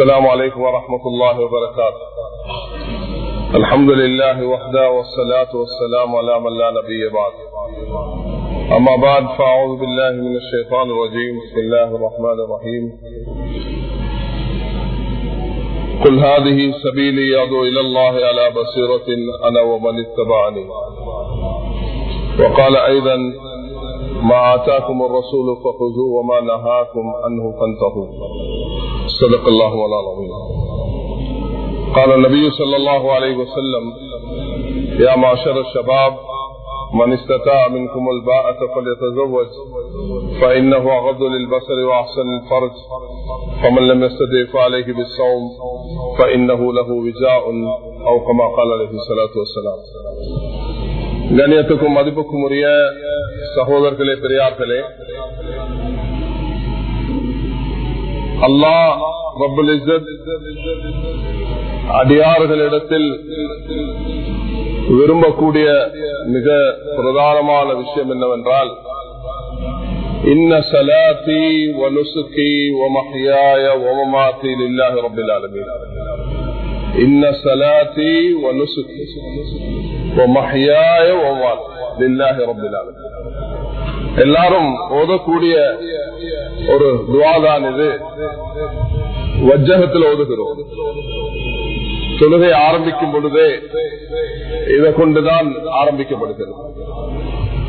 السلام عليكم ورحمة الله وبركاته. الحمد لله وحده والصلاة والسلام على من لا نبي بعد. أما بعد فأعوذ بالله من الشيطان الرجيم. بسم الله الرحمن الرحيم. قل هذه سبيلي يدعو إلى الله على بصيرة أنا ومن اتبعني. وقال أيضا ما آتاكم الرسول فخذوه وما نهاكم عنه فانتهوا. صدق الله العظيم قال النبي صلى الله عليه وسلم يا معشر الشباب من استطاع منكم الباءة فليتزوج فإنه أغض للبصر وأحسن الفرج فمن لم يستطع فعليه بالصوم فإنه له وجاء أو كما قال عليه الصلاة والسلام கண்ணியத்துக்கும் மதிப்புக்கும் உரிய சகோதரர்களே பெரியார்களே அல்லாஹ் ரபுல் அடியார்களிடத்தில் விரும்பக்கூடிய மிக பிரதானமான விஷயம் என்னவென்றால் இன்ன சலாத்தி வனுசுக்கி ஒமஹியாய ஒமமாத்தி இல்லாஹ் ரபில் ஆலமீன் இன்ன சலாத்தி வனுசுக்கி ஒமஹியாய ஒமாத்தி இல்லாஹ் ரபில் ஆலமீன் எல்லாரும் ஓதக்கூடிய ஒரு துவாதான் இது. வஜகத்தில் ஓதுகிறோம். தொழுகை ஆரம்பிக்கும் பொழுதே இதை கொண்டுதான் ஆரம்பிக்கப்படுகிறது.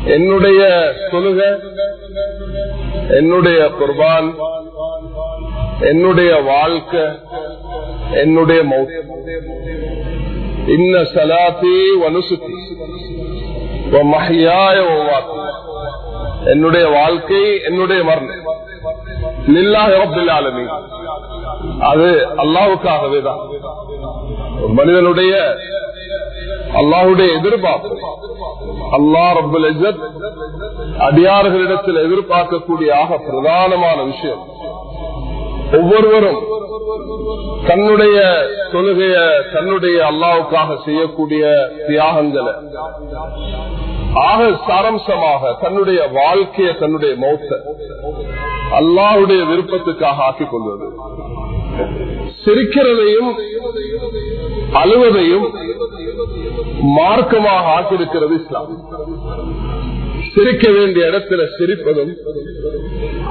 என்னுடைய தொழுக என்னுடைய குர்பான் என்னுடைய வாழ்க்கை என்னுடைய மௌத். இன்ன சலாத்தி வனுசுத்தி மஹியாய என்னுடைய வாழ்க்கை என்னுடைய மரணம். நில்லாஹி அது அல்லாவுக்காகவே தான். ஒரு மனிதனுடைய அல்லாஹுடைய எதிர்பார்ப்பு. அல்லா ரபுல் அடியார்களிடத்தில் எதிர்பார்க்கக்கூடிய ஆக பிரதானமான விஷயம். ஒவ்வொருவரும் தன்னுடைய தொழுகைய தன்னுடைய அல்லாவுக்காக செய்யக்கூடிய தியாகங்களை ஆக சாரம்சமாக தன்னுடைய வாழ்க்கையை தன்னுடைய மௌத்த அல்லாவுடைய விருப்பத்துக்காக ஆக்கிக் கொள்வது. சிரிக்கிறதையும் அழுவதையும் மார்க்கமாக ஆக்கியிருக்கிறது இஸ்லாம். சிரிக்க வேண்டிய இடத்துல சிரிப்பதும்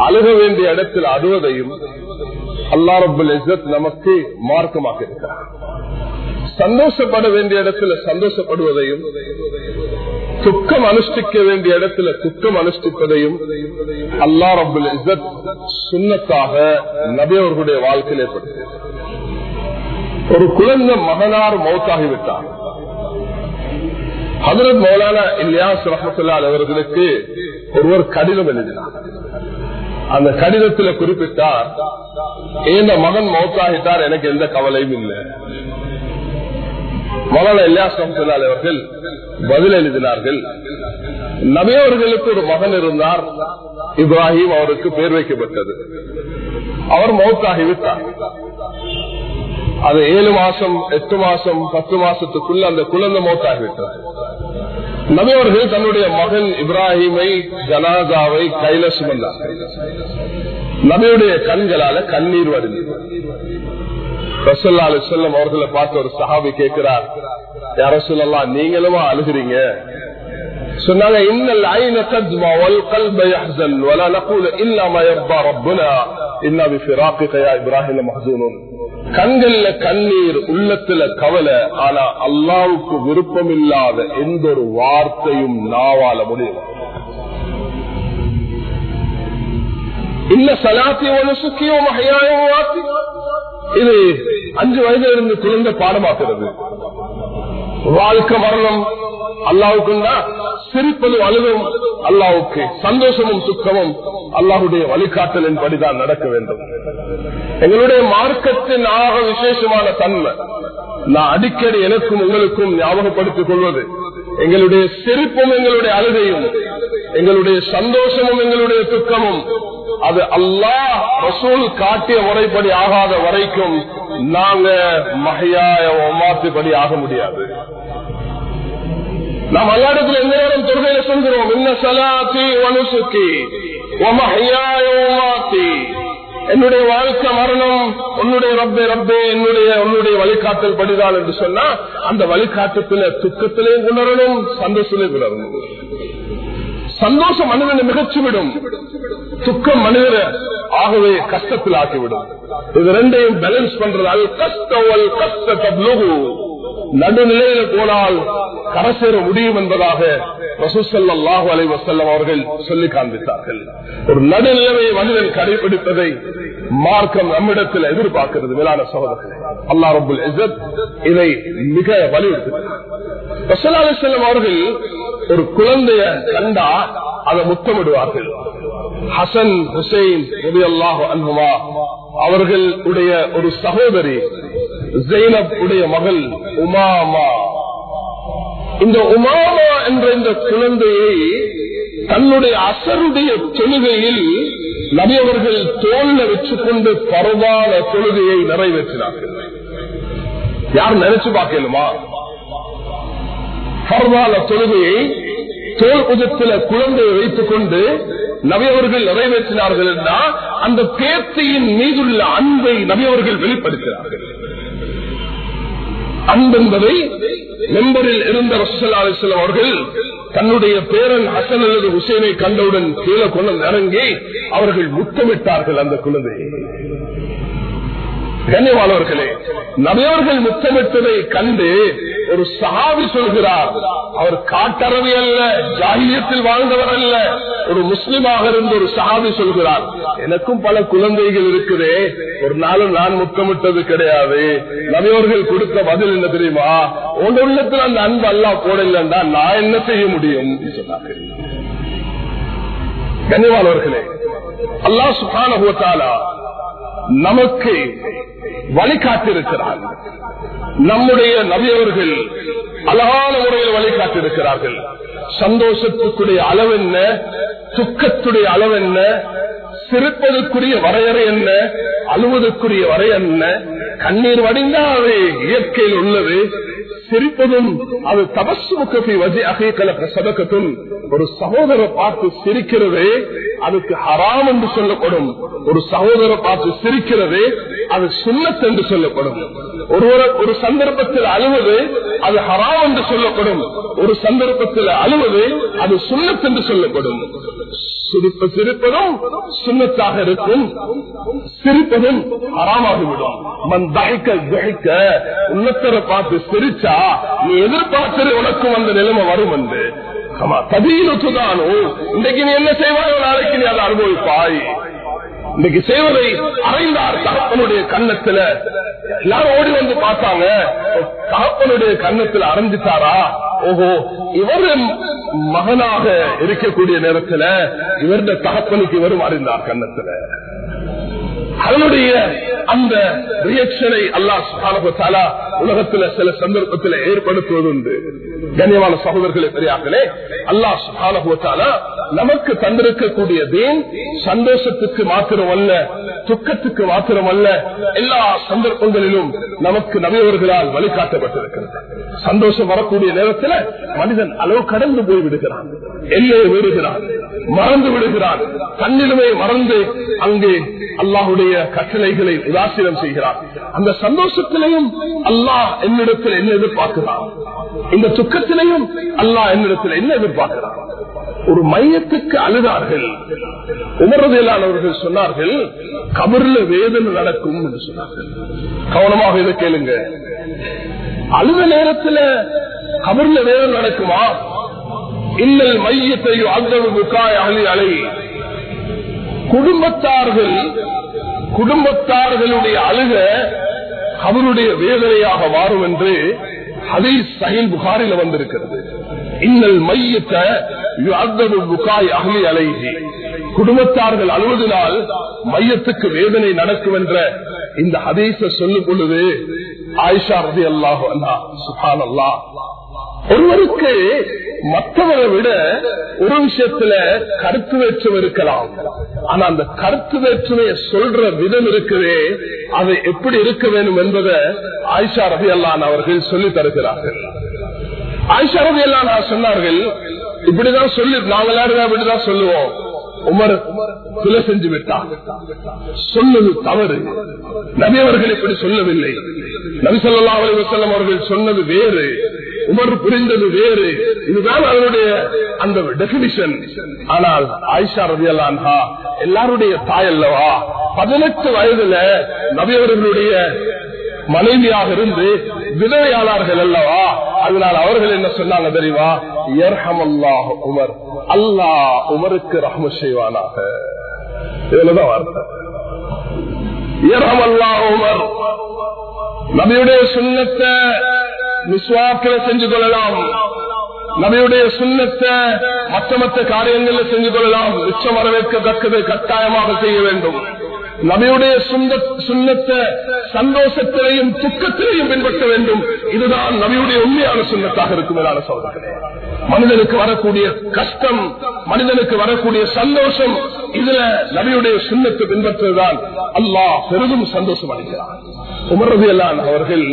அழுக வேண்டிய இடத்தில் அழுவதையும் அல்லா ரபுல் இசத் நமக்கு மார்க்கமாக இருக்கிறார் சந்தோஷப்பட வேண்டிய இடத்துல சந்தோஷப்படுவதையும் துக்கம் அனுஷ்டிக்க வேண்டிய இடத்துல துக்கம் அனுஷ்டிப்பதையும் அல்லா ரபுல் இசத் சுண்ணத்தாக நபியவர்களுடைய வாழ்க்கையில் ஏற்படுத்தி ஒரு குழந்தை மகனார் மௌத்தாகிவிட்டார் ஹதரத் மௌலானா இல்லியாஸ் ரஹமத்துல்லா அவர்களுக்கு ஒருவர் கடிதம் எழுதினார். அந்த கடிதத்தில் குறிப்பிட்டார் இந்த மகன் மௌத்தாகிட்டார் எனக்கு எந்த கவலையும் இல்லை. மௌலானா இல்லியாஸ் ரஹமத்துல்லா அவர்கள் பதில் எழுதினார்கள். நபியவர்களுக்கு ஒரு மகன் இருந்தார். இப்ராஹிம் அவருக்கு பேர் வைக்கப்பட்டது. அவர் மௌத்தாகிவிட்டார் அது ஏழு மாசம் எட்டு மாசம் பத்து மாசத்துக்குள்ள அந்த குழந்தை மௌத்தாகிவிட்டார் நபியவர்கள் தன்னுடைய மகன் இப்ராஹிமை ஜனாதாவை கையில சுமந்தார் நபியுடைய கண்களால கண்ணீர் வருந்தது ரசல்லா அலி செல்லம் அவர்களை பார்த்து ஒரு சஹாபி கேட்கிறார் யார சொல்லலாம் நீங்களுமா அழுகிறீங்க சொன்னாங்க இன்னல் ஐன தஜ்மா வல் கல்ப யஹ்சன் வலா நகூல இல்லா மா யர்பா ரப்பனா இன்னா பிஃபிராகிக யா இப்ராஹிம் மஹ்சூனுன் கண்கள்ல கண்ணீர் உள்ளத்துல கவலை ஆனா அல்லாவுக்கு விருப்பம் இல்லாத எந்த ஒரு வார்த்தையும் நாவால முடியும் இல்ல சலாத்தி ஒன்று சுக்கியோ மகையாயோ வார்த்தை இது அஞ்சு வயதுல இருந்து குழந்தை பாடமாக்குறது வாழ்க்கை மரணம் அல்லாவுக்குன்னா சிரிப்பது அழுதும் அல்லாவுக்கு சந்தோஷமும் சுக்கமும் அல்லாஹுடைய வழிகாட்டலின் படிதான் நடக்க வேண்டும். எங்களுடைய மார்க்கத்தின் ஆக விசேஷமான தன்மை நான் அடிக்கடி எனக்கும் உங்களுக்கும் ஞாபகப்படுத்திக் கொள்வது எங்களுடைய சிரிப்பும் எங்களுடைய அழுகையும் எங்களுடைய சந்தோஷமும் எங்களுடைய துக்கமும் அது அல்லாஹ் ரசூல் காட்டிய முறைப்படி ஆகாத வரைக்கும் நாங்க மகையாய மாற்றுப்படி ஆக முடியாது. நாம் அல்லாடத்தில் எந்த நேரம் தொழுகையில சொல்கிறோம் என்ன சலாத்தி வனுசுக்கி ஒமஹையாய மாத்தி என்னுடைய வாழ்க்கை மரணம் உன்னுடைய ரப்பே ரப்பே என்னுடைய உன்னுடைய வழிகாட்டல் படிதான் என்று சொன்னா அந்த வழிகாட்டத்தில துக்கத்திலையும் உணரணும் சந்தோஷத்திலையும் உணரணும். சந்தோஷம் மனிதனை மிகச்சுவிடும். துக்கம் மனிதர ஆகவே கஷ்டத்தில் ஆக்கிவிடும். இது ரெண்டையும் பேலன்ஸ் பண்றது அது கஷ்டம் கஷ்ட தப்லுகு. நடுநிலையில போனால் கரசேர முடியும் என்பதாக ரசூசல்லாஹு அலை வசல்லம் அவர்கள் சொல்லி காண்பித்தார்கள். ஒரு நடுநிலைமையை மனிதன் கடைபிடிப்பதை மார்க்கம் நம்மிடத்தில் எதிர்பார்க்கிறது மேலான சகோதரர்களே. அல்லா ரபுல் இதை மிக வலியுறுத்தி செல்லம் அவர்கள் ஒரு குழந்தைய கண்டா அதை முத்தமிடுவார்கள். ஹசன் ஹுசைன் அன்புமா அவர்களுடைய ஒரு சகோதரி ஜெயினப் உடைய மகள் உமாமா. இந்த உமாமா என்ற இந்த குழந்தையை தன்னுடைய அசருடைய தொழுகையில் நபியவர்கள் தோல்ல வச்சுக்கொண்டு பரவான தொழுகையை நிறைவேற்றினார்கள். யார் நினைச்சு பார்க்கலுமா? பரவான தொழுகையை தோல் புஜத்தில குழந்தையை வைத்துக் கொண்டு நபியவர்கள் நிறைவேற்றினார்கள் என்றால் அந்த பேத்தையின் மீதுள்ள அன்பை நபியவர்கள் வெளிப்படுத்தினார்கள். அன்பென்பதை மெம்பரில் இருந்த ரசூல் அலிஸ்லாம் அவர்கள் தன்னுடைய பேரன் ஹசன் அல்லது ஹுசேனை கண்டவுடன் கீழே கொண்டு இறங்கி அவர்கள் முத்தமிட்டார்கள் அந்த குழந்தையை. கண்ணியமானவர்களே நபியவர்கள் முத்தமிட்டதை கண்டு ஒரு சகாவி சொல்கிறார் அவர் காட்டறவி அல்ல ஜாகியத்தில் வாழ்ந்தவர் அல்ல. ஒரு முஸ்லிமாக இருந்து ஒரு சஹாபி சொல்கிறார் எனக்கும் பல குழந்தைகள் இருக்குதே ஒரு நாளும் நான் முத்தமிட்டது கிடையாது. நபியவர்கள் கொடுத்த பதில் என்ன தெரியுமா? உன் உள்ளத்தில் அந்த அன்பு அல்லா போடலண்டா நான் என்ன செய்ய முடியும்? சொன்னார்கள். கண்ணியமானவர்களே அல்லா சுகான நமக்கு வழிகாட்டிருக்கிறார் நம்முடைய நபியவர்கள் அழகான முறையில் வழிகாட்டிருக்கிறார்கள் சந்தோஷத்துக்குரிய அளவு என்ன துக்கத்துடைய அளவு என்ன சிரிப்பதற்குரிய வரையறை என்ன? அழுவதற்குரிய வரை என்ன? கண்ணீர் வடிந்தாவே இயற்கையில் உள்ளது. சிரிப்பதும் அது தபசுமுகத்தை வஜி அகைக்கலக்க சதக்கத்தும் ஒரு சகோதர பார்த்து சிரிக்கிறது அதுக்கு ஹராம் என்று சொல்லப்படும். ஒரு சகோதர பார்த்து சிரிக்கிறது அது சுண்ணத் என்று சொல்லப்படும். ஒருவர ஒரு சந்தர்ப்பத்தில் அழுவது அது ஹராம் என்று சொல்லப்படும். ஒரு சந்தர்ப்பத்தில் அழுவது அது சுண்ணத் என்று சொல்லப்படும். சிரிப்ப சிரிப்பதும் சுண்ணத்தாக இருக்கும். சிரிப்பதும் ஹராமாகிவிடும். மண் தகைக்க தகைக்க உன்னத்தரை பார்த்து சிரிச்சா நீ எதிர்பார்த்தது உனக்கும் அந்த நிலைமை வரும் என்று. ஆமா ததீனத்துதானோ இன்றைக்கு நீ என்ன செய்வாயோ நாளைக்கு நீ அதை அனுபவிப்பாய். இன்னைக்கு செய்வதை அறைந்தார் தகப்பனுடைய கண்ணத்துல எல்லாரும் ஓடி வந்து பார்த்தாங்க. தகப்பனுடைய கண்ணத்துல அரைஞ்சிட்டாரா? ஓஹோ இவரும் மகனாக இருக்கக்கூடிய நேரத்துல இவருடைய தகப்பனுக்கு இவரும் அறிந்தார் கண்ணத்துல அதனுடைய அந்த ரியாக்ஷனை அல்லாஹ் உலகத்துல சில சந்தர்ப்பத்தில் ஏற்படுத்துவது உண்டு கண்ணியமான சகோதரர்களே பெரியார்களே அல்லாஹ் சுகானுபவத்தால நமக்கு தந்திருக்கக்கூடிய தேன் சந்தோஷத்துக்கு மாத்திரம் அல்ல துக்கத்துக்கு மாத்திரம் அல்ல எல்லா சந்தர்ப்பங்களிலும் நமக்கு நவியவர்களால் வழிகாட்டப்பட்டிருக்கிறது. சந்தோஷம் வரக்கூடிய நேரத்தில் மனிதன் அளவு கடந்து போய் விடுகிறான் எல்லையை விடுகிறான் மறந்து விடுகிறான் தன்னிலுமே மறந்து அங்கே அல்லாஹுடைய கட்டளைகளை உதாசீனம் செய்கிறார். அந்த சந்தோஷத்திலையும் அல்லாஹ் என்னிடத்தில் என்ன எதிர்பார்க்கிறான்? இந்த துக்கத்திலையும் அல்லாஹ் என்னிடத்தில் என்ன எதிர்பார்க்கிறான்? ஒரு மையத்துக்கு அழுதார்கள். உமரதியலானவர்கள் சொன்னார்கள் கபர்ல வேதனை நடக்கும் என்று சொன்னார்கள். கவனமாக இதை கேளுங்க. அழுத நேரத்தில் கபர்ல வேதனை நடக்குமா? இன்னல் மையத்தை அந்தவுக்காய் அழி அலை குடும்பத்தார்கள் குடும்பத்தார்களுடைய அழுக அவருடைய வேதனையாக மாறும் என்று அதை சகில் புகாரில் வந்திருக்கிறது. இன்னல் மையத்தை புகாய் அகலி அலைகி குடும்பத்தார்கள் அழுவதனால் மையத்துக்கு வேதனை நடக்கும் என்ற இந்த ஹதீச சொல்லும் பொழுது ஆயிஷா ரதி அல்லாஹு அல்லா சுஹான் அல்லா ஒருவருக்கு மற்றவரை விட ஒரு விஷயத்துல கருத்து வேற்றுமை இருக்கலாம். ஆனா அந்த கருத்து வேற்றுமையை சொல்ற விதம் இருக்குதே அது எப்படி இருக்க வேண்டும் என்பதை ஆயிஷா ரவி அல்லான் அவர்கள் சொல்லி தருகிறார்கள். ஆயிஷா ரவி அல்லான் சொன்னார்கள் இப்படிதான் சொல்லி நாங்க எல்லாரும் இப்படிதான் சொல்லுவோம்? உமர் சில செஞ்சு விட்டார் சொன்னது தவறு. நபி அவர்கள் இப்படி சொல்லவில்லை. நபி சொல்லா அலி வசல்லம் அவர்கள் சொன்னது வேறு. உமர் புரிந்தது வேறு. இதுதான் அவருடைய அந்த டெபினிஷன் ஆனால் ஆயிஷா ரவி எல்லாருடைய தாய் அல்லவா? பதினெட்டு வயதுல நபியவர்களுடைய மனைவியாக இருந்து விதவையாளர்கள் அல்லவா? அதனால் அவர்கள் என்ன சொன்னாங்க தெரியுமா? அல்லாஹ் உமர். அல்லாஹ் உமருக்கு ரஹ்ம செய்வானாக. இதுலதான் வார்த்தை. Allah Umar. நபியுடைய சுண்ணத்தை விஸ்வாக்கில செஞ்சு கொள்ளலாம். நபியுடைய சுண்ணத்தை மற்ற மற்ற காரியங்களை செஞ்சு கொள்ளலாம். உச்சம் வரவேற்கத்தக்கது கட்டாயமாக செய்ய வேண்டும். நபியுடைய சுண்ணத்தை சந்தோஷத்திலையும் துக்கத்திலையும் பின்பற்ற வேண்டும். இதுதான் நபியுடைய உண்மையான சுண்ணத்தாக இருக்கும் மேலான சோதனை மனிதனுக்கு வரக்கூடிய கஷ்டம் மனிதனுக்கு வரக்கூடிய சந்தோஷம் இதுல நபியுடைய சின்னத்தை பின்பற்றுவதுதான் அல்லாஹ் பெரிதும் சந்தோஷம் அளிக்கிறார் உமரது எல்லாம் அவர்கள்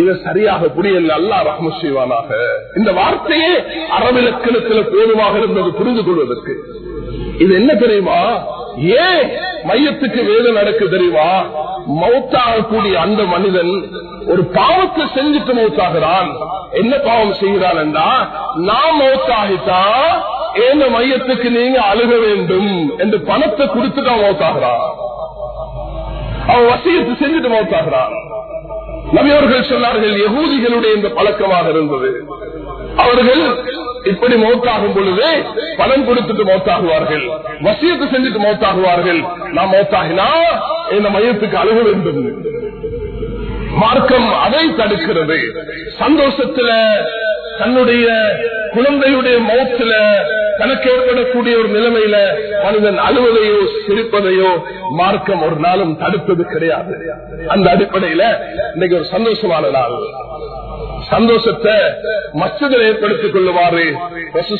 இதை சரியாக புரியல அல்லா ரஹ்ம செய்வானாக. இந்த வார்த்தையே அரபிலக்கணத்தில் போதுமாக இருந்தது புரிந்து கொள்வதற்கு. இது என்ன தெரியுமா? ஏன் மையத்துக்கு வேதம் நடக்கு தெரியுமா? மௌத்தாகக்கூடிய அந்த மனிதன் ஒரு பாவத்தை செஞ்சுட்டு மௌத்தாகிறான். என்ன பாவம் செய்கிறான் என்றா நான் மௌத்தாகிட்டா ஏன மையத்துக்கு நீங்க அழுக வேண்டும் என்று பணத்தை கொடுத்துட்டு மௌத்தாகிறான் அவன் வசியத்தை செஞ்சுட்டு மௌத்தாகிறான் நபியவர்கள் சொன்னார்கள் எகூதிகளுடைய இந்த பழக்கமாக இருந்தது. அவர்கள் இப்படி மௌத்தாகும் பொழுது பணம் கொடுத்துட்டு மௌத்தாகுவார்கள். வசியத்தை செஞ்சுட்டு மௌத்தாகுவார்கள். நான் மௌத்தாகினா இந்த மையத்துக்கு அழுக வேண்டும். மார்க்கம் அதை தடுக்கிறது. சந்தோஷத்துல தன்னுடைய குழந்தையுடைய மௌத்துல தனக்கு ஏற்படக்கூடிய ஒரு நிலைமையில மனிதன் அழுவதையோ சிரிப்பதையோ மார்க்கம் ஒரு நாளும் தடுப்பது கிடையாது. அந்த அடிப்படையில இன்னைக்கு ஒரு சந்தோஷமான நாள். சந்தோஷத்தை மச்சதில் ஏற்படுத்திக் கொள்ளுமாறு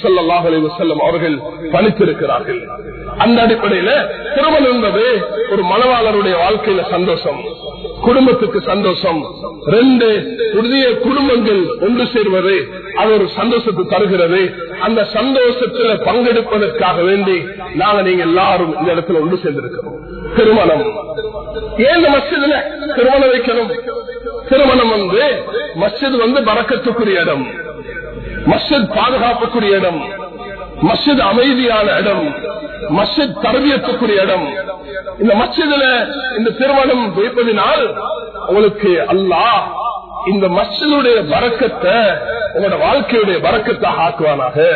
செல்லும் அவர்கள் பணித்திருக்கிறார்கள். அந்த அடிப்படையில திருமணம் என்பது ஒரு மனவாளருடைய வாழ்க்கையில சந்தோஷம். குடும்பத்துக்கு சந்தோஷம். ரெண்டு புதிய குடும்பங்கள் ஒன்று சேர்வது அது ஒரு சந்தோஷத்தை தருகிறது. அந்த சந்தோஷத்துல பங்கெடுப்பதற்காக வேண்டி நாங்க நீங்க எல்லாரும் இந்த இடத்துல ஒன்று சேர்ந்திருக்கிறோம். திருமணம். ஏன் மசிதுல மஸ்ஜிதுல திருமணம் வைக்கணும்? திருமணம் வந்து மஸ்ஜித் வந்து பறக்கத்துக்குரிய இடம். மஸ்ஜித் பாதுகாப்புக்குரிய இடம். மஸ்ஜித் அமைதியான இடம் மஸ்ஜித் தரவியக்கூடிய இடம். இந்த மஸ்ஜிதுல இந்த திருமணம் வைப்பதினால் உங்களுக்கு அல்லாஹ் இந்த மஸ்ஜிதுடைய வரக்கத்தை உங்களோட வாழ்க்கையுடைய வரக்கத்தை ஆக்குவானாக.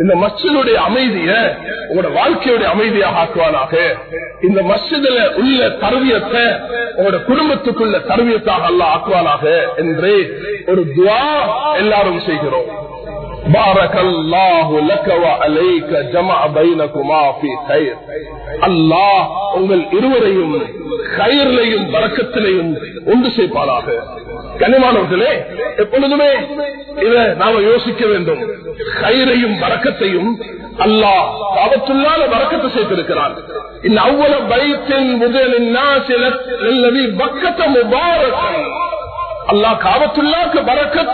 இந்த மஸ்ஜிதுடைய அமைதிய உங்களோட வாழ்க்கையுடைய அமைதியாக ஆக்குவானாக. இந்த மஸ்ஜிதுல உள்ள தருவியத்தை உங்களோட குடும்பத்துக்குள்ள தருவியத்தாக அல்ல ஆக்குவானாக. என்று ஒரு துவா எல்லாரும் செய்கிறோம். بارك الله لك وعليك جمع بينكما في خير அல்லாஹ் உங்கள் இருவரையும் கயிறிலையும் வரக்கத்திலையும் ஒன்று சேர்ப்பாராக கனிமானவர்களே எப்பொழுதுமே இதை நாம யோசிக்க வேண்டும் கயிறையும் வரக்கத்தையும் அல்லாஹ் பாவத்துள்ளான வரக்கத்தை சேர்த்திருக்கிறார் இந்த அவ்வளவு பயத்தின் முதலின் பக்கத்தை முபாரக்கன் அல்லாஹ் காபத்துள்ளாக்கு வரக்கத்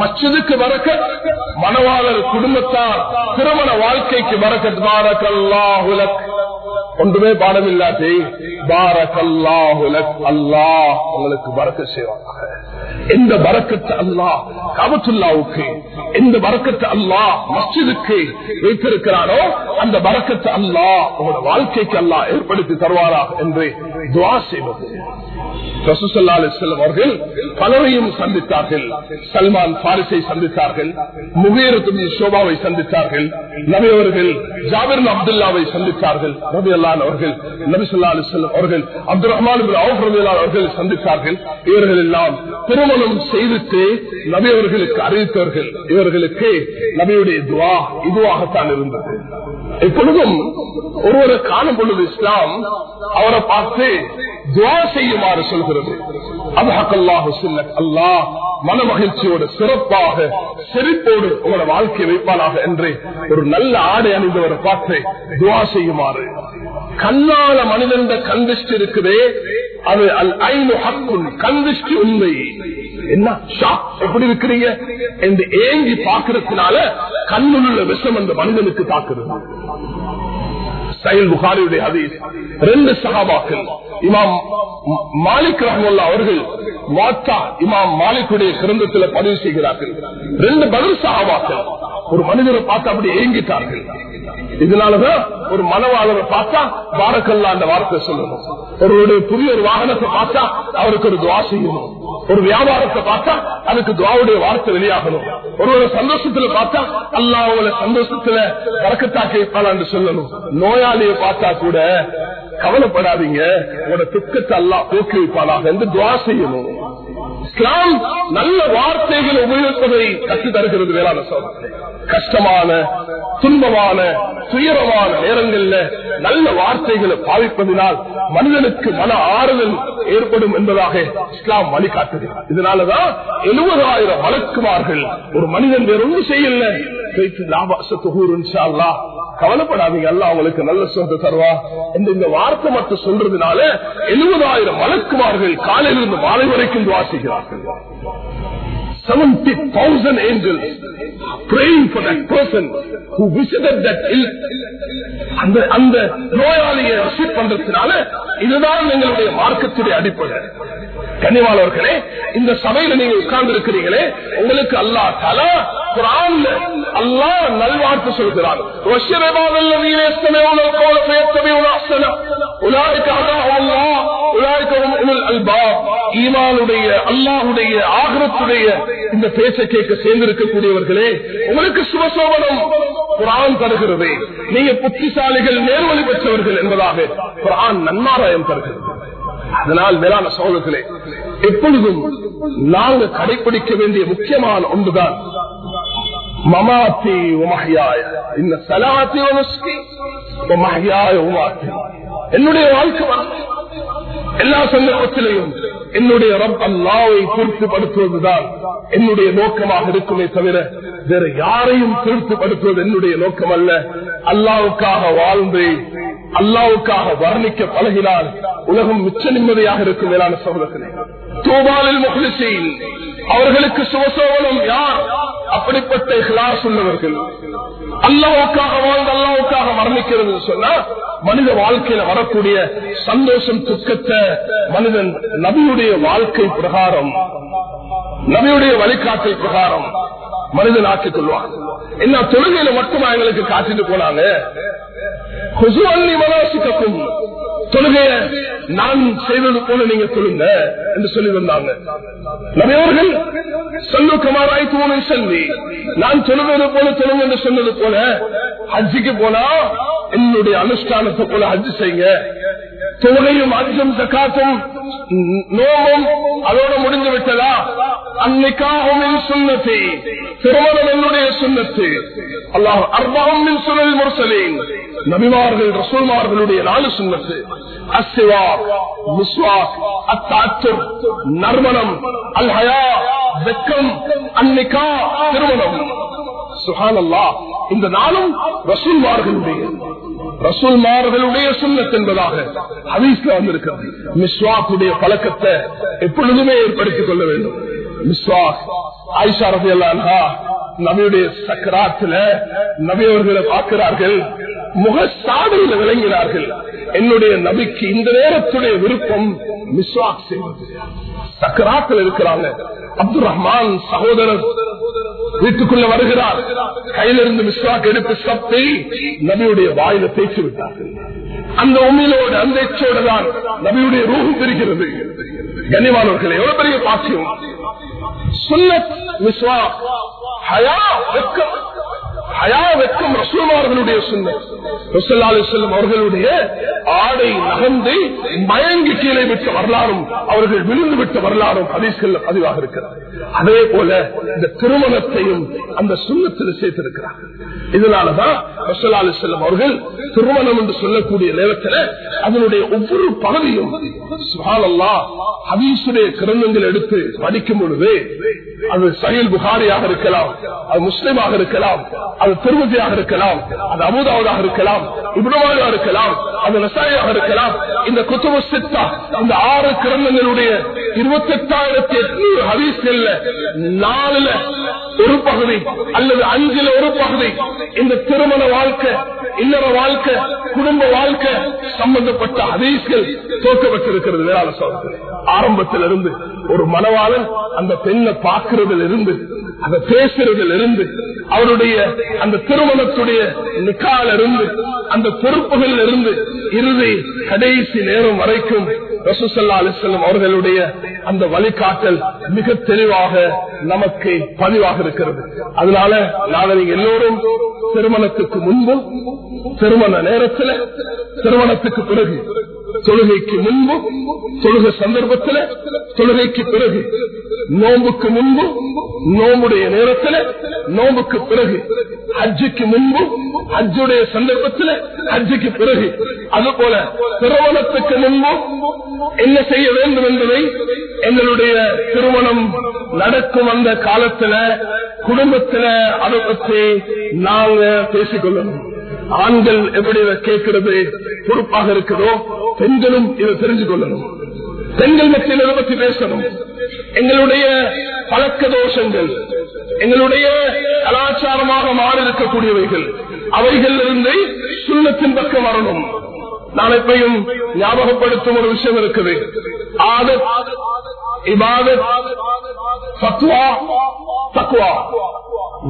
மச்சதுக்கு வரக்க மணவாளர் குடும்பத்தார் திருமண வாழ்க்கைக்கு வரக்கத் பாரக்கல்லாஹுலக் ஒன்றுமே பாடமில்லாதே பாரக்கல்லாஹுலக் அல்லாஹ் உங்களுக்கு வரக்க செய்வாங்க எந்த வரக்கத்து அல்லாஹ் காபத்துல்லாவுக்கு எந்த வரக்கத்து அல்லாஹ் மஸ்ஜிதுக்கு வைத்திருக்கிறாரோ அந்த வரக்கத்து அல்லாஹ் உங்களோட வாழ்க்கைக்கு அல்லாஹ் ஏற்படுத்தி தருவாரா என்று துவா செய்வது. அவர்கள் பலரையும் சந்தித்தார்கள். சல்மான் பாரிசை சந்தித்தார்கள். முகேரத்து சோபாவை சந்தித்தார்கள். நபி அவர்கள் ஜாபிர் அப்துல்லாவை சந்தித்தார்கள். ரபி அல்லான் அவர்கள் நபி சொல்லா அலிஸ்லம் அவர்கள் அப்துல் ரஹ்மான் ரபி அவர்கள் சந்தித்தார்கள். இவர்கள் எல்லாம் திருமணம் செய்துட்டு நபி அவர்களுக்கு அறிவித்தவர்கள். இவர்களுக்கு நபியுடைய துவா இதுவாகத்தான் இருந்தது. இப்பொழுதும் ஒருவரை காணும் பொழுது இஸ்லாம் அவரை பார்த்து துவா செய்யுமாறு சொல்கிறது. அல்லாஹ் மன மகிழ்ச்சியோடு சிறப்பாக செழிப்போடு உங்களோட வாழ்க்கை வைப்பானாக என்று ஒரு நல்ல ஆடை அணிந்தவரை பார்த்து துவா செய்யுமாறு. கண்ணால மனிதன் கந்திஷ்டி இருக்குதே அது அல் ஐநு ஹக்குன் கந்திஷ்டி உண்மை. என்ன? எப்படி இருக்கிறீங்க? என்று ஏங்கி பாக்குறதுனால கண்ணுள்ள விஷம் அந்த மனிதனுக்கு தாக்குறது சயில் புகாரியுடைய ஹதீஸ். ரெண்டு சகாபாக்கள் இமாம் மாலிக் ரஹமுல்லா அவர்கள் வாத்தா இமாம் மாலிக்குடைய கிரந்தத்தில் பதிவு செய்கிறார்கள். ரெண்டு பதில் சகாபாக்கள் ஒரு மனிதரை பார்த்து அப்படி ஏங்கிட்டார்கள். இதனாலதான் ஒரு மனவாளரை பார்த்தா பாரக்கல்லா அந்த வார்த்தை சொல்லணும் ஒருவருடைய புதிய ஒரு வாகனத்தை பார்த்தா அவருக்கு ஒரு துவா செய்யணும். ஒரு வியாபாரத்தை பார்த்தா அதுக்கு துவாவுடைய வார்த்தை வெளியாகணும். ஒருவரை சந்தோஷத்துல பார்த்தா அல்லா அவங்களை சந்தோஷத்துல வரக்கத்தாக்கி வைப்பாளான்னு சொல்லணும். நோயாளியை பார்த்தா கூட கவலைப்படாதீங்க. உங்களோட துக்கத்தை அல்லாஹ் போக்கி வைப்பாளாக என்று துவா செய்யணும். இஸ்லாம் நல்ல வார்த்தைகள் உபயோகிப்பதை கற்று தருகிறது வேளாண் கஷ்டமான துன்பமான துயரமான நேரங்களில் நல்ல வார்த்தைகளை பாவிப்பதினால் மனிதனுக்கு மன ஆறுதல் ஏற்படும் என்பதாக இஸ்லாம் வழிகாட்டுது. இதனாலதான் எழுபதாயிரம் வழக்குமார்கள் ஒரு மனிதன் வேற ஒன்று செய்யல பேச்சு கவலைப்படாதீங்க. அல்ல அவங்களுக்கு நல்ல சொந்த தருவா. இந்த வார்த்தை மட்டும் சொல்றதுனால எழுபதாயிரம் வழக்குமார்கள் காலையிலிருந்து மாலை வரைக்கும் வாசிக்கிறார்கள் 70,000 angels praying for that person who visited that ill. அந்த அந்த நோயாளியை விசிட் பண்றதுனால இதுதான் எங்களுடைய மார்க்கத்துடைய அடிப்படை. கண்ணியமானவர்களே இந்த சபையில நீங்க உட்கார்ந்து இருக்கிறீங்களே உங்களுக்கு அல்லா தலா குரான் அல்லா நல்வாழ்த்து சொல்கிறான் ஈமானுடைய அல்லாஹுடைய ஆகரத்துடைய இந்த பேச்சை கேட்க சேர்ந்திருக்கக்கூடியவர்களே உங்களுக்கு சுபசோபனம் குரான் தருகிறது. நீங்க புத்திசாலிகள் நேர்வழி பெற்றவர்கள் என்பதாக குரான் நன்மாராயம் தருகிறது. அதனால் மேலான சோழர்களே எப்பொழுதும் நாங்க கடைபிடிக்க வேண்டிய முக்கியமான ஒன்றுதான் மமாத்தி உமஹியாய. இந்த சலாத்தி உமஸ்கி உமஹியாய உமாத்தி. என்னுடைய வாழ்க்கை எல்லா சந்தர்ப்பத்திலையும் என்னுடைய ரப் அல்லாவை திருப்திப்படுத்துவதுதான் என்னுடைய நோக்கமாக இருக்குமே தவிர வேற யாரையும் திருப்திப்படுத்துவது என்னுடைய நோக்கம் அல்ல அல்லாவுக்காக வாழ்ந்து அல்லாவுக்காக வர்ணிக்க பழகினால் உலகம் மிச்ச நிம்மதியாக இருக்கும் மேலான சகோதரர்களே. தூபாலில் முகலிசையில் அவர்களுக்கு சுவசோவனம் யார்? அப்படிப்பட்ட கிளாஸ் உள்ளவர்கள். அல்லாவுக்காக வாழ்ந்து அல்லாவுக்காக மரணிக்கிறது சொன்னா மனித வாழ்க்கையில வரக்கூடிய சந்தோஷம் துக்கத்தை மனிதன் நபியுடைய வாழ்க்கை பிரகாரம் நபியுடைய வழிகாட்டை பிரகாரம் மனிதன் ஆக்கிக் கொள்வான். என்ன தொழுகையில மட்டுமா எங்களுக்கு காட்டிட்டு போனாங்க? தொழுகைய நான் செய்வது போல நீங்க சொல்லுங்க என்று சொல்லி வந்தாங்க. நபியவர்கள் சொல்லு கமாராய் தூணை செல்வி நான் சொல்லுவது போல சொல்லுங்க என்று சொன்னது போல ஹஜ்ஜிக்கு போனா என்னுடைய அனுஷ்டானத்தை போல ஹஜ் செய்யுங்க. தொழுகையும் அஜும் சக்காத்தும் நோமும் அதோட முடிந்து விட்டதா? சுண்ணத்தை திருமணம் என்னுடைய சுண்ணத்து அல்லாஹ் அர்பாவும் சுழல் முரசலேன் நபிமார்கள் ரசூல்மார்களுடைய நாலு சுண்ணத்து அசிவா முஸ்வாக் அத்தாத்து நர்மணம் அல் ஹயா வெக்கம் அன்னிகா திருமணம் சுஹானல்லா இந்த நாளும் ரசூல்மார்களுடைய ரசூல்மார்களுடைய சுண்ணத் என்பதாக ஹதீஸ்ல வந்திருக்கிறது. மிஸ்வாக்குடைய பழக்கத்தை எப்பொழுதுமே ஏற்படுத்திக் கொள்ள வேண்டும். ஆயிஷா ரபி அல்லா நபியுடைய சக்கராத்துல நபியவர்களை பார்க்கிறார்கள். முக சாடையில விளங்கினார்கள். என்னுடைய நபிக்கு இந்த நேரத்துடைய விருப்பம் மிஸ்வாக் செய்வது. சக்கராத்தில் இருக்கிறாங்க. அப்துல் ரஹ்மான் சகோதரர் வீட்டுக்குள்ள வருகிறார். கையிலிருந்து மிஸ்வாக் எடுத்து சப்பி நபியுடைய வாயில பேச்சு விட்டார்கள். அந்த உண்மையிலோடு அந்த எச்சோடு தான் நபியுடைய ரூபம் பெறுகிறது கண்ணியமானவர்கள் எவ்வளவு பெரிய பாக்கியம். சுன்னத் மிஸ்வா ஹயா வெக்கம் ஹயா வெக்கம் ரசூமார்களுடைய சுன்னத். செல்லும் அவர்களுடைய ஆடை நகர்ந்து மயங்கி கீழே விட்ட வரலாறும் அவர்கள் விழுந்து விட்ட வரலாறும் அதிசல்ல பதிவாக இருக்கிறார் அதே போல இந்த திருமணத்தையும் அந்த சுண்ணத்தில் சேர்த்திருக்கிறார். இதனாலதான் ரசூல்லா செல்லம் அவர்கள் திருமணம் என்று சொல்லக்கூடிய நேரத்தில் அதனுடைய ஒவ்வொரு பகுதியும் சுகாலல்லா ஹதீசுடைய கிரந்தங்கள் எடுத்து படிக்கும் பொழுது அது சயல் புகாரியாக இருக்கலாம் அது முஸ்லிமாக இருக்கலாம் அது திருமதியாக இருக்கலாம் அது அமுதாவதாக இருக்கலாம் இப்ரமானாக இருக்கலாம் அது நசாயாக இருக்கலாம். இந்த குத்துபு சித்தா இந்த ஆறு கிரந்தங்களுடைய இருபத்தி எட்டாயிரத்தி எட்நூறு ஹதீஸ்கள்ல நாலுல ஒரு பகுதி அல்லது அஞ்சுல ஒரு பகுதி. இந்த திருமண வாழ்க்கை இல்லற வாழ்க்கை குடும்ப வாழ்க்கை சம்பந்தப்பட்ட ஹதீஸ்கள் தோக்கப்பட்டிருக்கிறது வேளாண் ஆரம்பத்தில் இருந்து ஒரு மனவாளன் அந்த பெண்ணை பார்க்கறதுல இருந்து அதை பேசுறதுல இருந்து அவருடைய அந்த திருமணத்துடைய நிக்கால இருந்து அந்த பொறுப்புகள் இருந்து இறுதி கடைசி நேரம் வரைக்கும் ரசூசல்லா அலிஸ்லம் அவர்களுடைய அந்த வழிகாட்டல் மிக தெளிவாக நமக்கு பதிவாக இருக்கிறது. அதனால நாங்கள் எல்லோரும் திருமணத்துக்கு முன்பும் திருமண நேரத்தில் திருமணத்துக்கு பிறகு தொழுகைக்கு முன்பு தொழுக சந்தர்ப்பத்தில் தொழுகைக்கு பிறகு நோம்புக்கு முன்பு நோம்புடைய நேரத்தில் நோம்புக்கு பிறகு ஹஜ்ஜுக்கு முன்பு அஜுடைய சந்தர்ப்பத்தில் ஹஜ்ஜுக்கு பிறகு. அதுபோல திருமணத்துக்கு முன்பு என்ன செய்ய வேண்டும் என்பதை எங்களுடைய திருமணம் நடக்கும் அந்த காலத்துல குடும்பத்துல அதை பற்றி நாங்க பேசிக்கொள்ளணும் ஆண்கள் எப்படி கேட்கிறது? பொறுப்பாக இருக்கிறோம் பெண்களும் இதை தெரிஞ்சு கொள்ளணும் பெண்கள் மத்தியில் இதை பற்றி பேசணும். எங்களுடைய பழக்க தோஷங்கள் எங்களுடைய கலாச்சாரமாக மாறி இருக்கக்கூடியவைகள் அவைகள் இருந்து சுண்ணத்தின் பக்கம் வரணும். நான் எப்பையும் ஞாபகப்படுத்தும் ஒரு விஷயம் இருக்குது. ஆதத்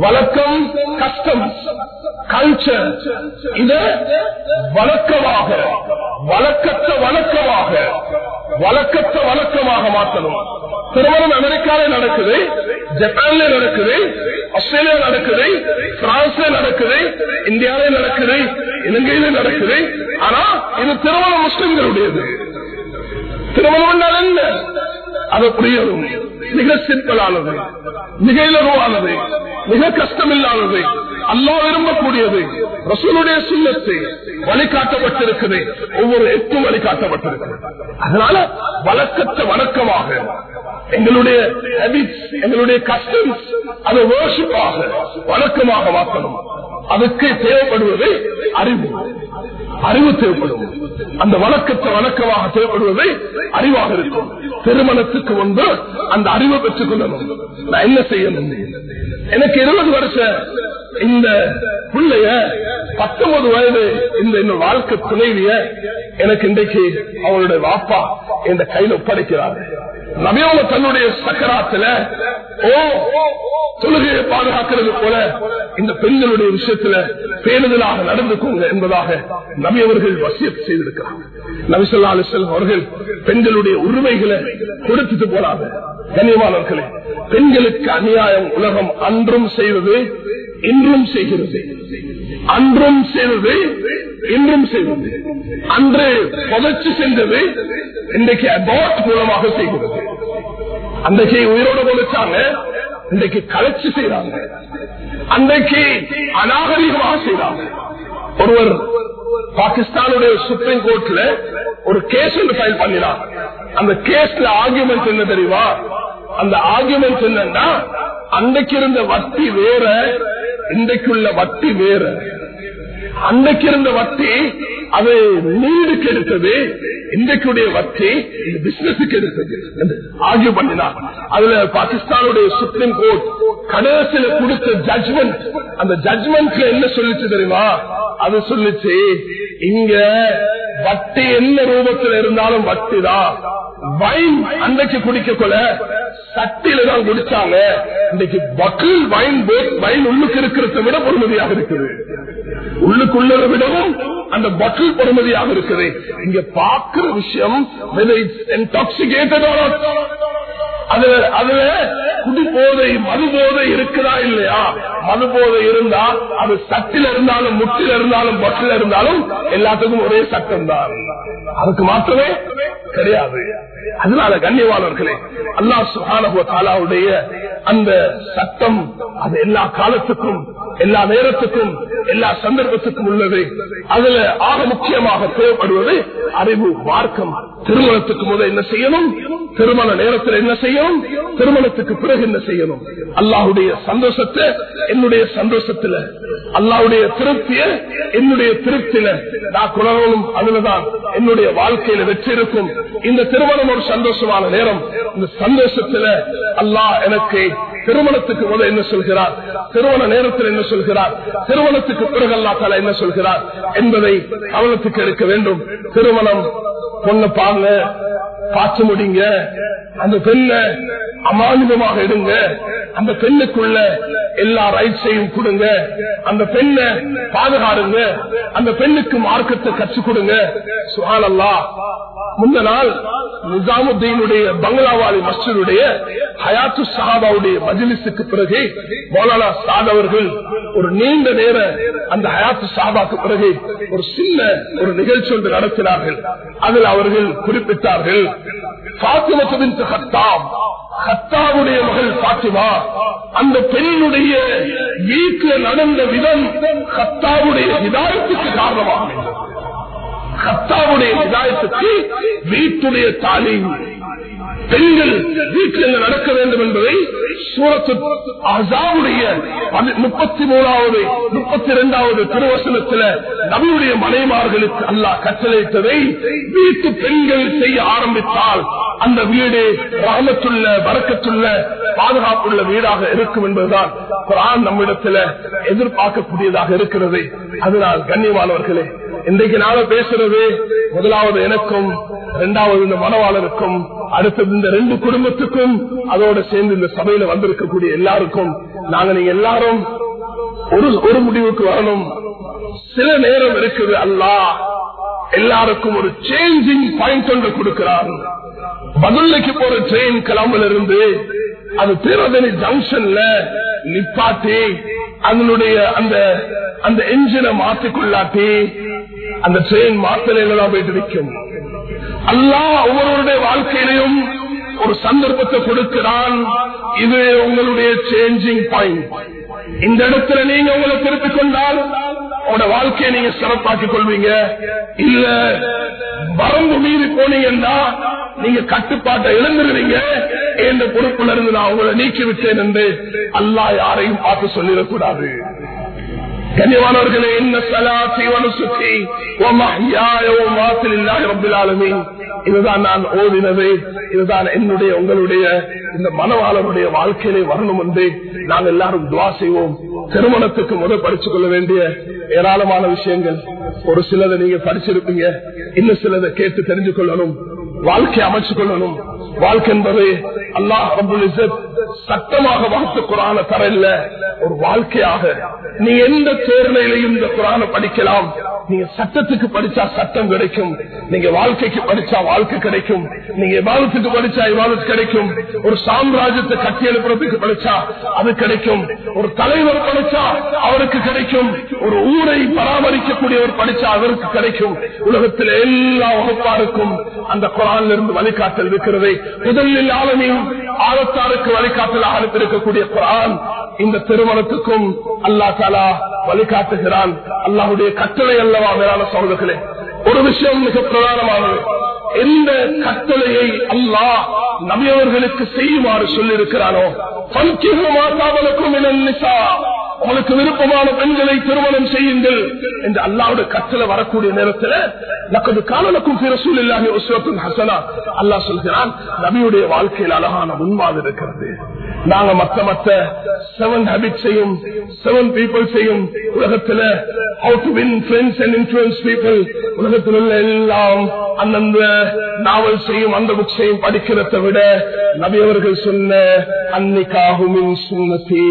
வழக்கம் கஷ்டம் கல்ச்சர் இத வழக்கமாக வழக்கத்தை வழக்கமாக வழக்கத்தை வழக்கமாக மாற்றணும். திருமணம் அமெரிக்கால நடக்குது ஜப்பான்ல நடக்குது ஆஸ்திரேலியா நடக்குது பிரான்ஸ்ல நடக்குது இந்தியாவில நடக்குது இலங்கையில நடக்குது. ஆனா இது திருமணம் முஸ்லிம்களுடையது. திருமணம் என்ன? அது புரியணும் மிக சிம்பிளானது மிக இலகுவானது. மிக கஷ்டமில்லாதது. அல்லா விரும்பக்கூடியது. ரசூலுடைய சுண்ணத்தை வழிகாட்டப்பட்டிருக்குது. ஒவ்வொரு எட்டும் வழிகாட்டப்பட்டிருக்கிறது அதனால வழக்கத்தை வழக்கமாக எங்களுடைய எங்களுடைய கஸ்டம்ஸ் அதை வேர்ஷிப்பாக வழக்கமாக மாற்றணும். அதுக்கு தேவைப்படுவது அறிவு. அறிவு தேவைப்படும் அந்த வழக்கத்தை வழக்கமாக தேவைப்படுவது அறிவாக இருக்கும். திருமணத்துக்கு முன்பு அந்த அறிவை பெற்றுக் கொள்ளணும். நான் என்ன செய்யணும்? எனக்கு இருபது வருஷம் இந்த பிள்ளைய பத்தொன்பது வயது இந்த இந்த வாழ்க்கை துணைவிய எனக்கு இன்றைக்கு அவளுடைய வாப்பா இந்த கையில் ஒப்படைக்கிறார்கள் நபியோக தன்னுடைய சக்கராத்துல ஓ தொழுகையை பாதுகாக்கிறது போல இந்த பெண்களுடைய விஷயத்துல பேணுதலாக நடந்துக்கோங்க என்பதாக நபி அவர்கள் வசியத்தை செய்திருக்கிறார் நபிசல்லா அலிசல்லம் அவர்கள் பெண்களுடைய உரிமைகளை கொடுத்துட்டு போறாங்க. கண்ணியமானவர்களே பெண்களுக்கு அநியாயம் உலகம் அன்றும் செய்வது இன்றும் செய்கிறது. அன்றும் செய்வது இன்றும் செய்வது அன்று புதைச்சு சென்றது இன்றைக்கு அபார்ட் மூலமாக செய்கிறது. அன்றைக்கு உயிரோடு கொடுத்தாங்க இன்றைக்கு கலைச்சு செய்யறாங்க அன்றைக்கு அநாகரிகமாக செய்யறாங்க ஒருவர் பாகிஸ்தானுடைய சுப்ரீம் கோர்ட்ல ஒரு கேஸ் ஒன்று ஃபைல் பண்ணினார். அந்த கேஸ்ல ஆர்குமெண்ட் என்ன தெரியுமா? அந்த ஆர்குமெண்ட் என்னன்னா அன்றைக்கு இருந்த வட்டி வேற இன்றைக்குள்ள வட்டி வேற. அன்றைக்கு இருந்த வட்டி அது நீடுக்கு எடுத்தது இன்றைக்குடைய வட்டி பிசினஸுக்கு எடுத்தது. ஆகிய பண்ணினார். அதுல பாகிஸ்தானுடைய சுப்ரீம் கோர்ட் கடைசியில கொடுத்த ஜட்மெண்ட் அந்த ஜட்மெண்ட்ல என்ன சொல்லிச்சு தெரியுமா? அது சொல்லிச்சு இங்க வட்டி என்ன ரூபத்தில் இருந்தாலும் வட்டி தான் வைன் அன்றைக்கு குடிக்க கொள்ள சட்டியில தான் குடிச்சாங்க. இன்னைக்கு பக்கில் வைன் வைன் உள்ளுக்கு இருக்கிறத விட பொறுமதியாக இருக்குது. உள்ளுக்குள்ளதை விடவும் அந்த பட்டில் பொறுமதியாக இருக்குது. இங்க பார்க்கிற விஷயம் அதுல அதுல குடி போதை மது போதை இருக்குதா இல்லையா? மது போதை இருந்தா அது சட்டில இருந்தாலும் முட்டில இருந்தாலும் பட்டில இருந்தாலும் எல்லாத்துக்கும் ஒரே சட்டம் தான். அதுக்கு மாத்திரமே கிடையாது. அதனால கண்ணியவாளர்களே அல்லா சுகானுடைய அந்த சட்டம் அது எல்லா காலத்துக்கும் எல்லா நேரத்துக்கும் எல்லா சந்தர்ப்பத்துக்கும் உள்ளது. அதுல ஆக முக்கியமாக தேவைப்படுவது அறிவு மார்க்கம். திருமணத்துக்கு முதல் என்ன செய்யணும்? திருமண நேரத்தில் என்ன செய்யணும்? திருமணத்துக்கு பிறகு என்ன செய்யணும்? அல்லாஹுடைய சந்தோஷத்தை என்னுடைய சந்தோஷத்துல. அல்லாஹுடைய திருப்திய என்னுடைய திருப்தியில. நான் குணவனும் அதுலதான். என்னுடைய வாழ்க்கையில வெற்றி இருக்கும் இந்த திருமணம் ஒரு சந்தோஷமான நேரம். இந்த சந்தோஷத்துல அல்லாஹ் எனக்கு திருமணத்துக்கு முதல் என்ன சொல்கிறார்? திருமண நேரத்தில் என்ன சொல்கிறார்? திருமணத்துக்கு பிறகு அல்லா தால என்ன சொல்கிறார்? என்பதை கவனத்துக்கு எடுக்க வேண்டும். திருமணம் பொண்ணு பாருங்க. பார்த்து முடிங்க. அந்த பெண்ணை அமானுதமாக எடுங்க. அந்த பெண்ணுக்குள்ள எல்லா ரைட்ஸையும் கொடுங்க. அந்த பெண்ணை பாதுகாருங்க அந்த பெண்ணுக்கு மார்க்கத்தை கற்றுக் கொடுங்க. சுகானல்லா முந்த நாள் நிசாமுத்தீனுடைய பங்களாவாலி மஸ்டருடைய ஹயாத்து சஹாபாவுடைய மஜிலிஸுக்கு பிறகு மௌலானா சாத் அவர்கள் ஒரு நீண்ட நேர அந்த ஹயாத்து சஹாபாக்கு பிறகு ஒரு சின்ன ஒரு நிகழ்ச்சி ஒன்று நடத்தினார்கள். அதில் அவர்கள் குறிப்பிட்டார்கள் பாத்திமத்தின் மகள் பாத்திமா. அந்த பெண்ணுடைய வீட்டில் நடந்த விதம் ஹத்தாவுடைய விதாயத்துக்கு காரணமாக. கத்தாவுடைய விதாயத்துக்கு வீட்டுடைய தாலீம் பெண்கள் வீட்டில் நடக்க வேண்டும் என்பதை சூரத்து அசாவுடைய முப்பத்தி மூணாவது முப்பத்தி இரண்டாவது திருவசனத்தில் நம்முடைய மனைமார்களுக்கு அல்லாஹ் கட்டளைத்ததை வீட்டு பெண்கள் செய்ய ஆரம்பித்தால் அந்த வீடு ராமத்துள்ள வரக்கத்துள்ள பாதுகாப்புள்ள வீடாக இருக்கும் என்பதுதான் குரான் நம்மிடத்தில் எதிர்பார்க்கக்கூடியதாக இருக்கிறது. அதனால் கண்ணியமானவர்களே இன்றைக்கு நாம பேசுறது முதலாவது எனக்கும் இரண்டாவது இந்த மனவாளருக்கும் அடுத்தது இந்த ரெண்டு குடும்பத்துக்கும் அதோட சேர்ந்து இந்த சபையில வந்திருக்கக்கூடிய எல்லாருக்கும் நாங்க நீங்க எல்லாரும் ஒரு ஒரு முடிவுக்கு வரணும். சில நேரம் இருக்குது அல்லா எல்லாருக்கும் ஒரு சேஞ்சிங் பாயிண்ட் ஒன்று கொடுக்கிறார். பதிலைக்கு போற ட்ரெயின் கிளம்புல இருந்து அது திருவதனி ஜங்ஷன்ல நிப்பாட்டி அதனுடைய அந்த அந்த என்ஜினை மாத்திக்கொள்ளாட்டி அந்த ட்ரெயின் மாத்தலைகளா போயிட்டு நிற்கும். அல்லா ஒவ்வொருவருடைய வாழ்க்கையிலையும் ஒரு சந்தர்ப்பத்தை கொடுக்கிறான். இது உங்களுடைய சேஞ்சிங் பாயிண்ட் இந்த இடத்துல நீங்க உங்களை திருப்பிக் கொண்டால் உங்களோட வாழ்க்கையை நீங்க சிறப்பாக்கிக் கொள்வீங்க. இல்ல வரம்பு மீறி போனீங்கன்னா நீங்க கட்டுப்பாட்டை இழந்துருவீங்க என்ற பொறுப்புல இருந்து நான் உங்களை நீக்கி விட்டேன் என்று அல்லா யாரையும் பார்த்து சொல்லிடக்கூடாது. கனிவானவர்களே என்ன சலாத்தி இதுதான் நான் ஓதினது இதுதான் என்னுடைய உங்களுடைய இந்த மனவாளருடைய வாழ்க்கையிலே வரணும் என்று நாங்கள் எல்லாரும் துவா செய்வோம். திருமணத்துக்கு முதல் படிச்சுக் கொள்ள வேண்டிய ஏராளமான விஷயங்கள். ஒரு சிலதை நீங்க படிச்சிருப்பீங்க இன்னும் சிலதை கேட்டு தெரிஞ்சு கொள்ளணும். வாழ்க்கை அமைச்சு கொள்ளணும். வாழ்க்கை என்பது அல்லாஹ் அபுல் சட்டமாக வகுத்த குரான தர இல்ல ஒரு வாழ்க்கையாக. நீ எந்த தேர்நிலையும் இந்த குரான படிக்கலாம். நீங்க சட்டத்துக்கு படிச்சா சட்டம் கிடைக்கும். நீங்க வாழ்க்கைக்கு படிச்சா வாழ்க்கை கிடைக்கும். நீங்க விவாதத்துக்கு படிச்சா விவாதத்து கிடைக்கும். ஒரு சாம்ராஜ்யத்தை கட்டி எழுப்புறதுக்கு படிச்சா அது கிடைக்கும். ஒரு தலைவர் படிச்சா அவருக்கு கிடைக்கும். ஒரு ஊரை பராமரிக்கக்கூடியவர் படிச்சா அவருக்கு கிடைக்கும். உலகத்தில் எல்லா வகுப்பாருக்கும் அந்த குரான்ல இருந்து வழிகாட்டல் இருக்கிறது. முதலில் ஆளுமையும் ஆழத்தாருக்கு வழிகாட்டல் அனுப்பியிருக்கக்கூடிய குரான் இந்த திருமணத்துக்கும் அல்லா தாலா வழிகாட்டுகிறான். அல்லாஹுடைய கட்டளை அல்லவா மேலான சோழர்களே ஒரு விஷயம் மிக பிரதானமானது. எந்த கட்டளையை அல்லாஹ் நபியவர்களுக்கு செய்யுமாறு சொல்லியிருக்கிறானோ மாதாவலுக்கும் உங்களுக்கு விருப்பமான பெண்களை திருமணம் செய்யுங்கள் என்று அல்லாவோட கட்டளை வரக்கூடிய நேரத்தில் நமது காலனுக்கும் பிரசூல் இல்லாம ஹசனா. அல்லா சொல்கிறான் நபியுடைய வாழ்க்கையில் அழகான முன்மாதிரி இருக்கிறது. நாங்க மத்த மத்த செவன் ஹேபிட்ஸையும் செவன் பீப்புள்ஸையும் உலகத்துல how to win friends and influence people உலகத்தில் உள்ள எல்லாம் அந்தந்த நாவல் செய்யும் அந்த புக்ஸையும் படிக்கிறத விட நபி அவர்கள் சொன்ன அன்னைக்காகும் சுண்ணத்தி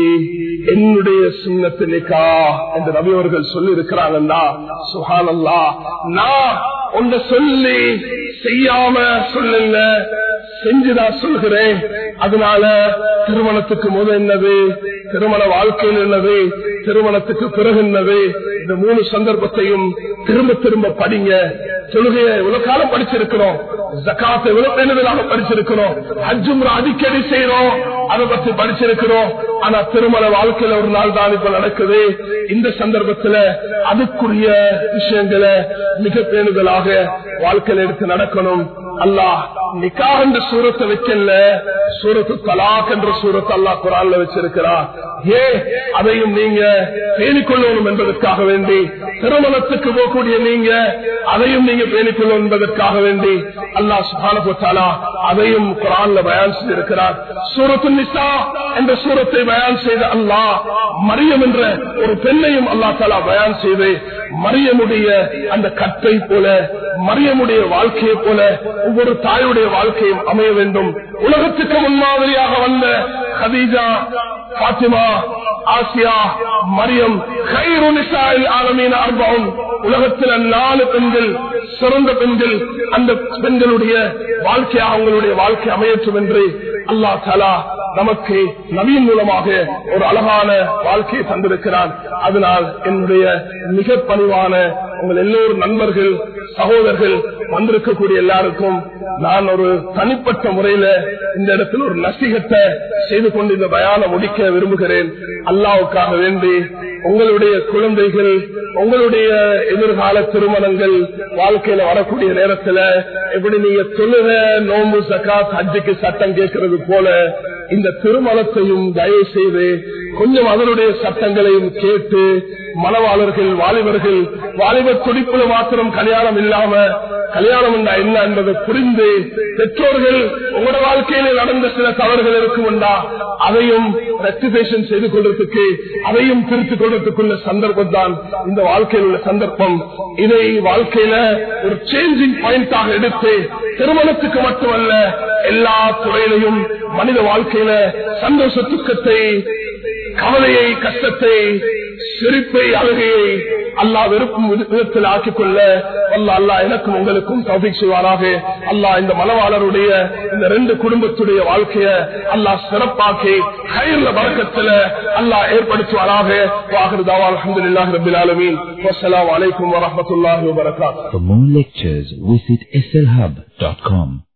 என்னுடைய சுண்ணத்து நிக்கா என்று நபியவர்கள் சொல்லி இருக்கிறாங்கன்னா நான் சொல்லி செய்யாம சொல்லல செஞ்சுதான் சொல்கிறேன். அதனால திருமணத்துக்கு முதல் என்னது? திருமண வாழ்க்கையில் என்னது? திருமணத்துக்கு பிறகு என்னது? இந்த மூணு சந்தர்ப்பத்தையும் திரும்ப திரும்ப படிங்க. தொழுகையை இவ்வளவு காலம் படிச்சிருக்கிறோம். ஜக்காத்தை இவ்வளவு பேணுதலாக படிச்சிருக்கிறோம். ஹஜ்ஜும் அடிக்கடி செய்யறோம் அதை பற்றி படிச்சிருக்கிறோம். ஆனா திருமண வாழ்க்கையில ஒரு நாள் தான் இப்ப நடக்குது. இந்த சந்தர்ப்பத்துல அதுக்குரிய விஷயங்களை மிக பேணுதலாக வாழ்க்கையில எடுத்து நடக்கணும். அல்லாஹ் நிக்கா என்ற சூரத்தை வைக்கல சூரத்து தலாக் என்ற சூரத்தை அல்லாஹ் குரான்ல வச்சிருக்கிறார். ஏ அதையும் நீங்க பேணிக்கொள்ளணும் என்பதற்காக வேண்டி திருமணத்துக்கு போகக்கூடிய நீங்க அதையும் நீங்க பேணிக்கொள்ளணும் என்பதற்காக வேண்டி அல்லாஹ் சுபானபுத்தாலா அதையும் குரான்ல பயன் செய்திருக்கிறார். சூரத்து நிசா என்ற சூரத்தை பயான் செய்த அல்லாஹ் மரியம் என்ற ஒரு பெண்ணையும் அல்லா தாலா பயன் செய்து மரியமுடைய அந்த கட்டை போல மரியமுடைய வாழ்க்கையை போல ஒவ்வொரு தாயுடைய வாழ்க்கையும் அமைய வேண்டும். உலகத்துக்கு முன்மாதிரியாக வந்த ஹதீஜா பாத்திமா ஆசியா மரியம் ஆலமீன அர்பம் உலகத்தில் நாலு பெண்கள் சிறந்த பெண்கள் அந்த பெண்களுடைய வாழ்க்கையா அவங்களுடைய வாழ்க்கை அமையற்றும் என்று அல்லா தலா நமக்கு நவீன் மூலமாக ஒரு அழகான வாழ்க்கையை தந்திருக்கிறான். அதனால் என்னுடைய மிக பணிவான உங்கள் எல்லோரும் நண்பர்கள் சகோதரர்கள் வந்திருக்கக்கூடிய எல்லாருக்கும் நான் ஒரு தனிப்பட்ட முறையில இந்த இடத்தில் ஒரு நசிகத்தை செய்து கொண்டு இந்த பயான முடிக்க விரும்புகிறேன். அல்லாவுக்காக வேண்டி உங்களுடைய குழந்தைகள் உங்களுடைய எதிர்கால திருமணங்கள் வாழ்க்கையில வரக்கூடிய நேரத்துல எப்படி நீங்க தொழுக நோம்பு சக்கா ஹஜ்ஜுக்கு சட்டம் கேட்கறது போல இந்த திருமணத்தையும் தயவு செய்து கொஞ்சம் அதனுடைய சட்டங்களையும் கேட்டு மனவாளர்கள் வாலிபர்கள் வாலிபர் துடிப்புல மாத்திரம் கல்யாணம் இல்லாம கல்யாணம் என்றா என்ன என்பதை புரிந்து பெற்றோர்கள் உங்களோட வாழ்க்கையில நடந்த சில தவறுகள் இருக்கும்டா அதையும் ரெக்டிபேஷன் செய்து கொள்றதுக்கு அதையும் திருத்திக் கொள்றதுக்குள்ள சந்தர்ப்பம் தான் இந்த வாழ்க்கையில் உள்ள சந்தர்ப்பம். இதை வாழ்க்கையில ஒரு சேஞ்சிங் பாயிண்டாக எடுத்து திருமணத்துக்கு மட்டுமல்ல எல்லா துறையிலையும் மனித வாழ்க்கையில சந்தோஷ துக்கத்தை கவலையை கஷ்டத்தை சிரிப்பை அழுகையை அல்லா வெறுப்பும் விதத்தில் ஆக்கிக் கொள்ள அல்லா அல்லா எனக்கும் உங்களுக்கும் தௌபிக் செய்வாராக. அல்லா இந்த மனவாளருடைய இந்த ரெண்டு குடும்பத்துடைய வாழ்க்கைய அல்லா சிறப்பாக்கி கயிறுல வழக்கத்துல அல்லா ஏற்படுத்துவாராக. வாகர் தாவா அலமதுல்லாஹி ரபில் ஆலமீன். வசலாம் வலைக்கும் வரமத்துல்லாஹி வபரகாத். For more lectures, visit slhub.com.